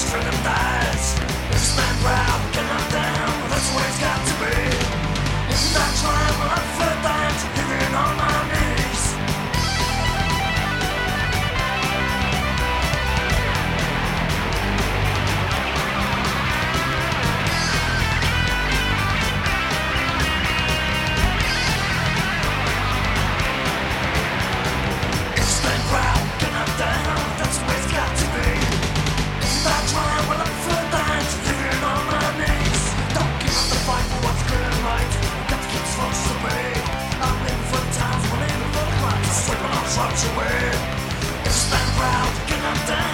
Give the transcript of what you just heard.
strip the down. Away. It's that proud, get them down,